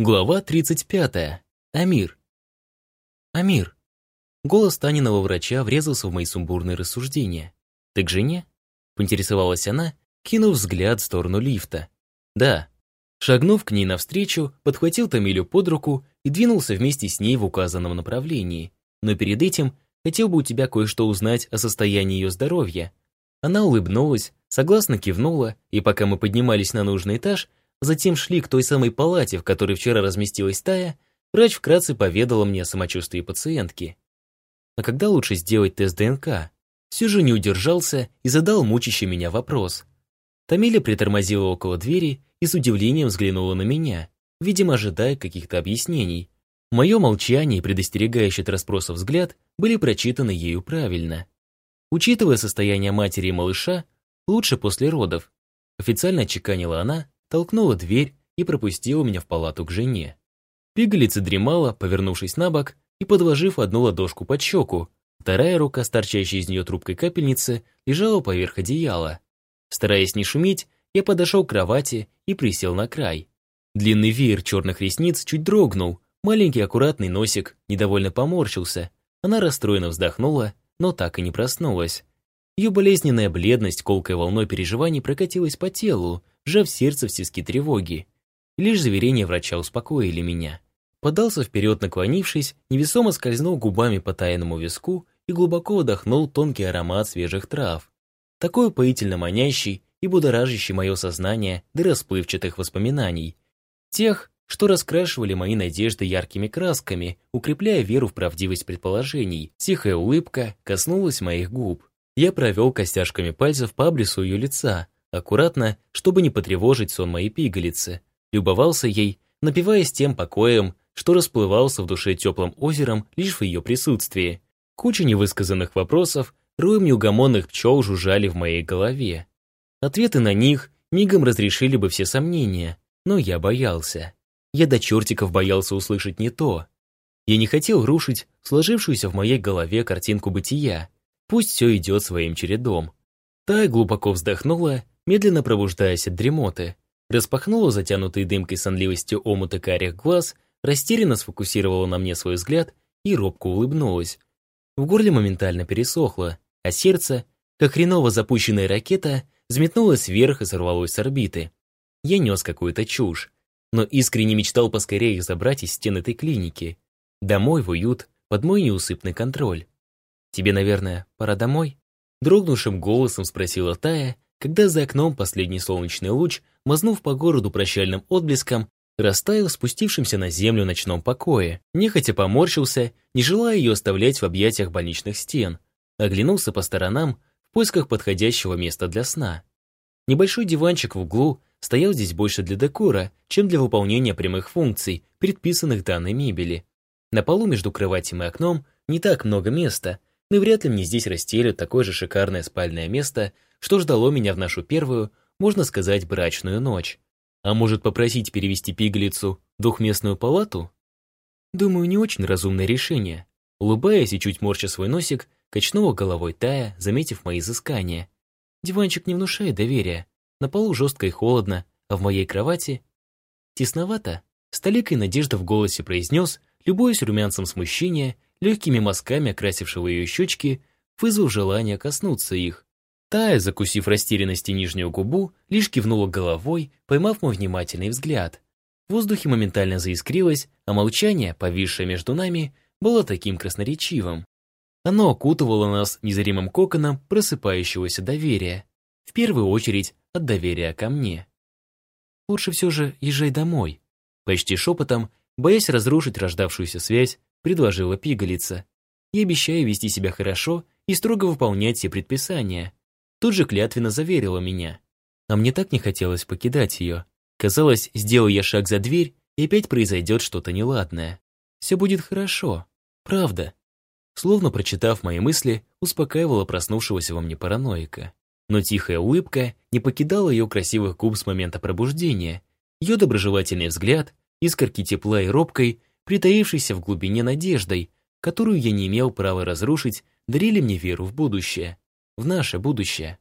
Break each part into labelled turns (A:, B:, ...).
A: Глава 35. Амир. Амир. Голос Таниного врача врезался в мои сумбурные рассуждения. «Ты к жене?» — поинтересовалась она, кинув взгляд в сторону лифта. «Да». Шагнув к ней навстречу, подхватил Тамилю под руку и двинулся вместе с ней в указанном направлении. Но перед этим хотел бы у тебя кое-что узнать о состоянии ее здоровья. Она улыбнулась, согласно кивнула, и пока мы поднимались на нужный этаж, Затем шли к той самой палате, в которой вчера разместилась Тая, врач вкратце поведала мне о самочувствии пациентки. А когда лучше сделать тест ДНК? Все же не удержался и задал мучащий меня вопрос. Тамиля притормозила около двери и с удивлением взглянула на меня, видимо, ожидая каких-то объяснений. Мое молчание и предостерегающий от расспросов взгляд были прочитаны ею правильно. Учитывая состояние матери и малыша, лучше после родов. Официально отчеканила она, толкнула дверь и пропустила меня в палату к жене. Пигалица дремала, повернувшись на бок и подложив одну ладошку под щеку. Вторая рука, торчащая из нее трубкой капельницы, лежала поверх одеяла. Стараясь не шуметь, я подошел к кровати и присел на край. Длинный веер черных ресниц чуть дрогнул, маленький аккуратный носик недовольно поморщился. Она расстроенно вздохнула, но так и не проснулась. Ее болезненная бледность колкой волной переживаний прокатилась по телу, сжав сердце в тиски тревоги. Лишь заверения врача успокоили меня. Подался вперед, наклонившись, невесомо скользнул губами по тайному виску и глубоко вдохнул тонкий аромат свежих трав. Такой упоительно манящий и будоражащий мое сознание до расплывчатых воспоминаний. Тех, что раскрашивали мои надежды яркими красками, укрепляя веру в правдивость предположений. Тихая улыбка коснулась моих губ. Я провел костяшками пальцев по обрису ее лица, аккуратно, чтобы не потревожить сон моей пигалицы. Любовался ей, напиваясь тем покоем, что расплывался в душе теплым озером лишь в ее присутствии. Куча невысказанных вопросов, роем неугомонных пчел жужжали в моей голове. Ответы на них мигом разрешили бы все сомнения, но я боялся. Я до чертиков боялся услышать не то. Я не хотел рушить сложившуюся в моей голове картинку бытия. Пусть все идет своим чередом. Та глубоко вздохнула медленно пробуждаясь от дремоты, распахнула затянутый дымкой сонливостью омута карих глаз, растерянно сфокусировала на мне свой взгляд и робко улыбнулась. В горле моментально пересохло, а сердце, как хреново запущенная ракета, взметнулось вверх и сорвалось с орбиты. Я нес какую-то чушь, но искренне мечтал поскорее их забрать из стен этой клиники. Домой в уют, под мой неусыпный контроль. «Тебе, наверное, пора домой?» Дрогнувшим голосом спросила Тая, когда за окном последний солнечный луч, мазнув по городу прощальным отблеском, растаял спустившимся на землю ночном покое, нехотя поморщился, не желая ее оставлять в объятиях больничных стен, оглянулся по сторонам в поисках подходящего места для сна. Небольшой диванчик в углу стоял здесь больше для декора, чем для выполнения прямых функций, предписанных данной мебели. На полу между кроватью и окном не так много места, но и вряд ли мне здесь расстелят такое же шикарное спальное место, что ждало меня в нашу первую, можно сказать, брачную ночь. А может попросить перевести пигалицу в двухместную палату? Думаю, не очень разумное решение. Улыбаясь и чуть морча свой носик, качнула головой Тая, заметив мои изыскания. Диванчик не внушает доверия. На полу жестко и холодно, а в моей кровати... Тесновато. С толикой надежды в голосе произнес, любуясь румянцем смущения, легкими мазками окрасившего ее щечки, вызвав желание коснуться их. Тая, закусив растерянности нижнюю губу, лишь кивнула головой, поймав мой внимательный взгляд. В воздухе моментально заискрилось, а молчание, повисшее между нами, было таким красноречивым. Оно окутывало нас незримым коконом просыпающегося доверия. В первую очередь от доверия ко мне. «Лучше все же езжай домой», почти шепотом, боясь разрушить рождавшуюся связь, предложила пигалица. «Я обещаю вести себя хорошо и строго выполнять все предписания тут же клятвенно заверила меня. А мне так не хотелось покидать ее. Казалось, сделаю я шаг за дверь, и опять произойдет что-то неладное. Все будет хорошо. Правда. Словно прочитав мои мысли, успокаивала проснувшегося во мне параноика. Но тихая улыбка не покидала ее красивых губ с момента пробуждения. Ее доброжелательный взгляд, искорки тепла и робкой, притаившейся в глубине надеждой, которую я не имел права разрушить, дарили мне веру в будущее в наше будущее.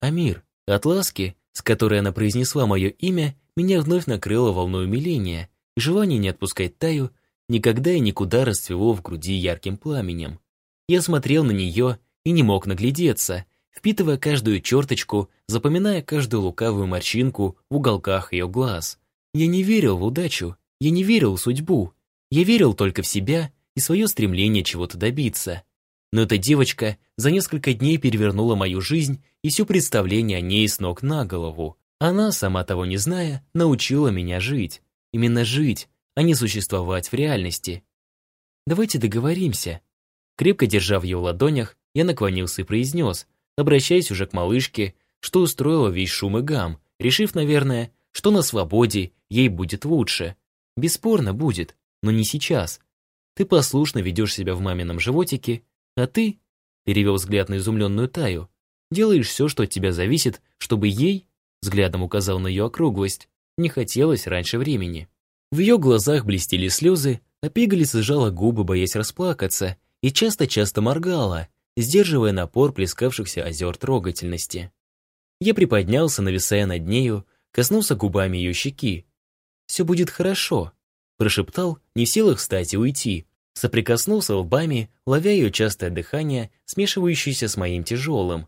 A: Амир, от ласки, с которой она произнесла мое имя, меня вновь накрыло волной умиления, и желание не отпускать Таю никогда и никуда расцвело в груди ярким пламенем. Я смотрел на нее и не мог наглядеться, впитывая каждую черточку, запоминая каждую лукавую морщинку в уголках ее глаз. Я не верил в удачу, я не верил в судьбу, я верил только в себя и свое стремление чего-то добиться. Но эта девочка за несколько дней перевернула мою жизнь и все представление о ней с ног на голову. Она, сама того не зная, научила меня жить. Именно жить, а не существовать в реальности. Давайте договоримся. Крепко держа в ее ладонях, я наклонился и произнес, обращаясь уже к малышке, что устроила весь шум и гам, решив, наверное, что на свободе ей будет лучше. Бесспорно будет, но не сейчас. Ты послушно ведешь себя в мамином животике, а ты, перевел взгляд на изумленную Таю, делаешь все, что от тебя зависит, чтобы ей, взглядом указал на ее округлость, не хотелось раньше времени. В ее глазах блестели слезы, а пигалица сжала губы, боясь расплакаться, и часто-часто моргала, сдерживая напор плескавшихся озер трогательности. Я приподнялся, нависая над нею, коснулся губами ее щеки. «Все будет хорошо», — прошептал, не в силах встать и уйти, соприкоснулся лбами, ловя ее частое дыхание, смешивающееся с моим тяжелым.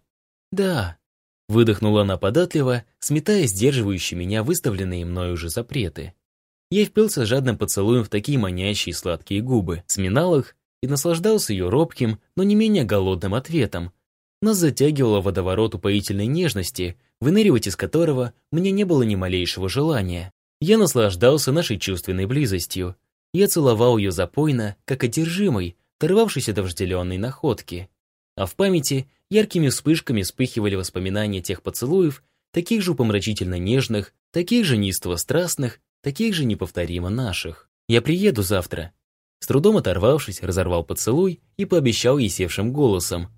A: «Да», — выдохнула она податливо, сметая сдерживающие меня выставленные мною уже запреты. Я впился жадным поцелуем в такие манящие сладкие губы, сминал их и наслаждался ее робким, но не менее голодным ответом. Нас затягивало водоворот упоительной нежности, выныривать из которого мне не было ни малейшего желания. Я наслаждался нашей чувственной близостью, я целовал ее запойно, как одержимый, торвавшись от вожделенной находки. А в памяти яркими вспышками вспыхивали воспоминания тех поцелуев, таких же помрачительно нежных, таких же неистово страстных, таких же неповторимо наших. Я приеду завтра. С трудом оторвавшись, разорвал поцелуй и пообещал ей севшим голосом.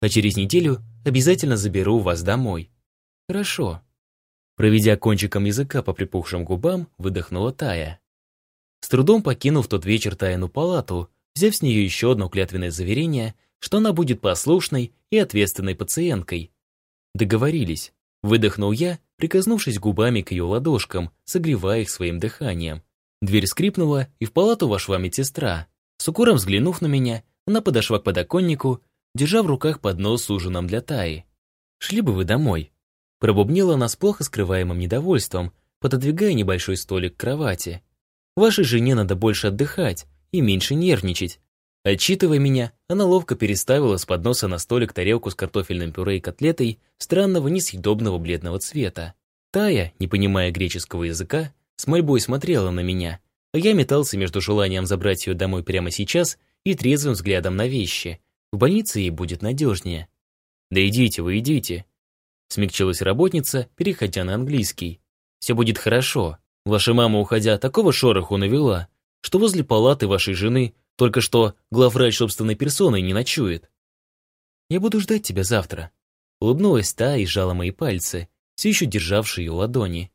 A: А через неделю обязательно заберу вас домой. Хорошо. Проведя кончиком языка по припухшим губам, выдохнула Тая. С трудом покинув тот вечер тайну палату, взяв с нее еще одно клятвенное заверение, что она будет послушной и ответственной пациенткой. Договорились. Выдохнул я, прикоснувшись губами к ее ладошкам, согревая их своим дыханием. Дверь скрипнула, и в палату вошла медсестра. С укором взглянув на меня, она подошла к подоконнику, держа в руках поднос с ужином для Таи. «Шли бы вы домой», пробубнила она с плохо скрываемым недовольством, пододвигая небольшой столик к кровати. Вашей жене надо больше отдыхать и меньше нервничать. Отчитывая меня, она ловко переставила с подноса на столик тарелку с картофельным пюре и котлетой странного несъедобного бледного цвета. Тая, не понимая греческого языка, с мольбой смотрела на меня, а я метался между желанием забрать ее домой прямо сейчас и трезвым взглядом на вещи. В больнице ей будет надежнее. «Да идите вы, идите», — смягчилась работница, переходя на английский. «Все будет хорошо. Ваша мама, уходя, такого шороху навела, что возле палаты вашей жены только что главврач собственной персоной не ночует. Я буду ждать тебя завтра. Улыбнулась та и сжала мои пальцы, все еще державшие ее ладони.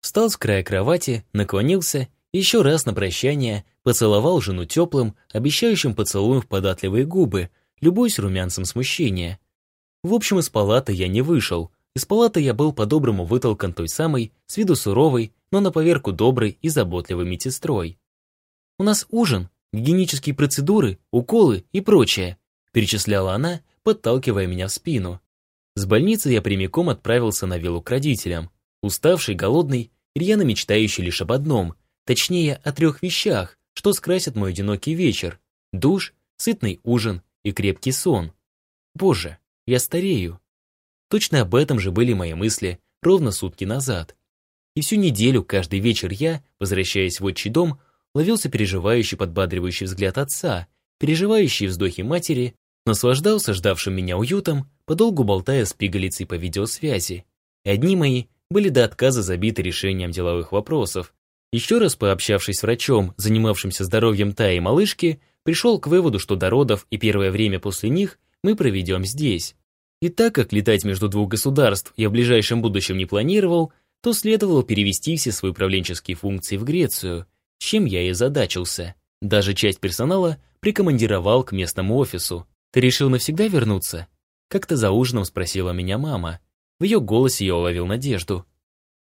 A: Встал с края кровати, наклонился еще раз на прощание поцеловал жену теплым, обещающим поцелуем в податливые губы, любуясь румянцем смущения. В общем, из палаты я не вышел. Из палаты я был по-доброму вытолкан той самой, с виду суровой, но на поверку доброй и заботливой медсестрой. «У нас ужин, гигиенические процедуры, уколы и прочее», перечисляла она, подталкивая меня в спину. С больницы я прямиком отправился на виллу к родителям. Уставший, голодный, рьяно мечтающий лишь об одном, точнее, о трех вещах, что скрасят мой одинокий вечер. Душ, сытный ужин и крепкий сон. Боже, я старею. Точно об этом же были мои мысли ровно сутки назад. И всю неделю, каждый вечер я, возвращаясь в отчий дом, ловился переживающий подбадривающий взгляд отца, переживающие вздохи матери, наслаждался ждавшим меня уютом, подолгу болтая с пигалицей по видеосвязи. И одни мои были до отказа забиты решением деловых вопросов. Еще раз пообщавшись с врачом, занимавшимся здоровьем Таи и малышки, пришел к выводу, что до родов и первое время после них мы проведем здесь. И так как летать между двух государств я в ближайшем будущем не планировал, то следовало перевести все свои управленческие функции в Грецию, чем я и задачился. Даже часть персонала прикомандировал к местному офису. «Ты решил навсегда вернуться?» Как-то за ужином спросила меня мама. В ее голосе я уловил надежду.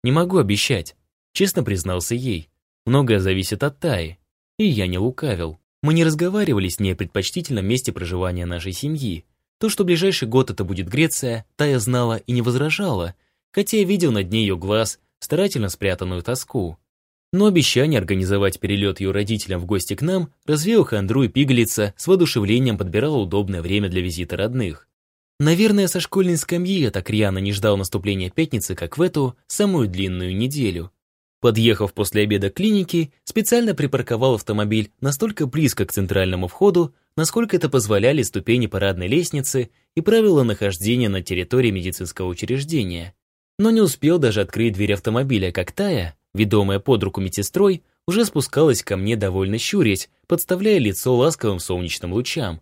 A: «Не могу обещать», честно признался ей. Многое зависит от Таи. И я не лукавил. Мы не разговаривали с ней о предпочтительном месте проживания нашей семьи. То, что ближайший год это будет Греция, Тая знала и не возражала, хотя я видел на дне ее глаз старательно спрятанную тоску. Но обещание организовать перелет ее родителям в гости к нам развеял хандру и пигалица с воодушевлением подбирала удобное время для визита родных. Наверное, со школьной скамьи я так рьяно не ждал наступления пятницы, как в эту, самую длинную неделю. Подъехав после обеда к клинике, специально припарковал автомобиль настолько близко к центральному входу, насколько это позволяли ступени парадной лестницы и правила нахождения на территории медицинского учреждения. Но не успел даже открыть дверь автомобиля, как Тая, ведомая под руку медсестрой, уже спускалась ко мне довольно щурясь, подставляя лицо ласковым солнечным лучам.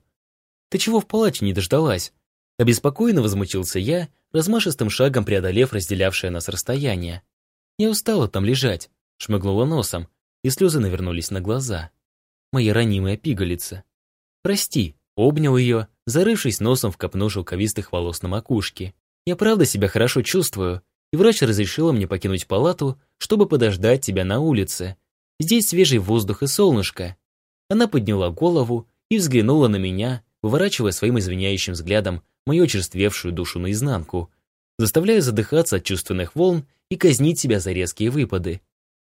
A: «Ты чего в палате не дождалась?» Обеспокоенно возмутился я, размашистым шагом преодолев разделявшее нас расстояние. «Я устала там лежать», — шмыгнула носом, и слезы навернулись на глаза. Моя ранимая пигалица. «Прости», — обнял ее, зарывшись носом в копну шелковистых волос на макушке. «Я правда себя хорошо чувствую, и врач разрешила мне покинуть палату, чтобы подождать тебя на улице. Здесь свежий воздух и солнышко». Она подняла голову и взглянула на меня, выворачивая своим извиняющим взглядом мою очерствевшую душу наизнанку, заставляя задыхаться от чувственных волн и казнить себя за резкие выпады.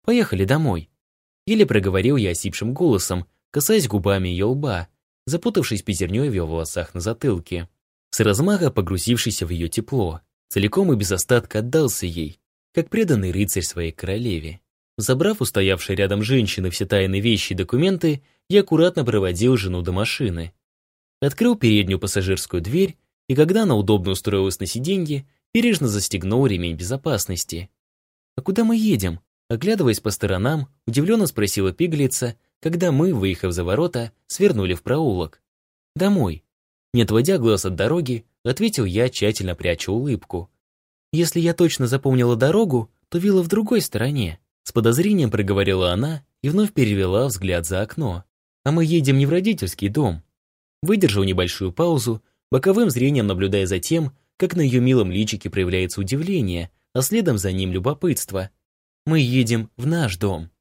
A: «Поехали домой». Еле проговорил я осипшим голосом, касаясь губами ее лба, запутавшись пятерней в ее волосах на затылке. С размаха погрузившийся в ее тепло, целиком и без остатка отдался ей, как преданный рыцарь своей королеве. Забрав устоявшей рядом женщины все тайные вещи и документы, я аккуратно проводил жену до машины. Открыл переднюю пассажирскую дверь, и когда она удобно устроилась на сиденье, бережно застегнул ремень безопасности. «А куда мы едем?» Оглядываясь по сторонам, удивленно спросила пиглица, когда мы, выехав за ворота, свернули в проулок. «Домой». Не отводя глаз от дороги, ответил я, тщательно пряча улыбку. «Если я точно запомнила дорогу, то вилла в другой стороне», с подозрением проговорила она и вновь перевела взгляд за окно. «А мы едем не в родительский дом». Выдержал небольшую паузу, боковым зрением наблюдая за тем, как на ее милом личике проявляется удивление, а следом за ним любопытство. «Мы едем в наш дом».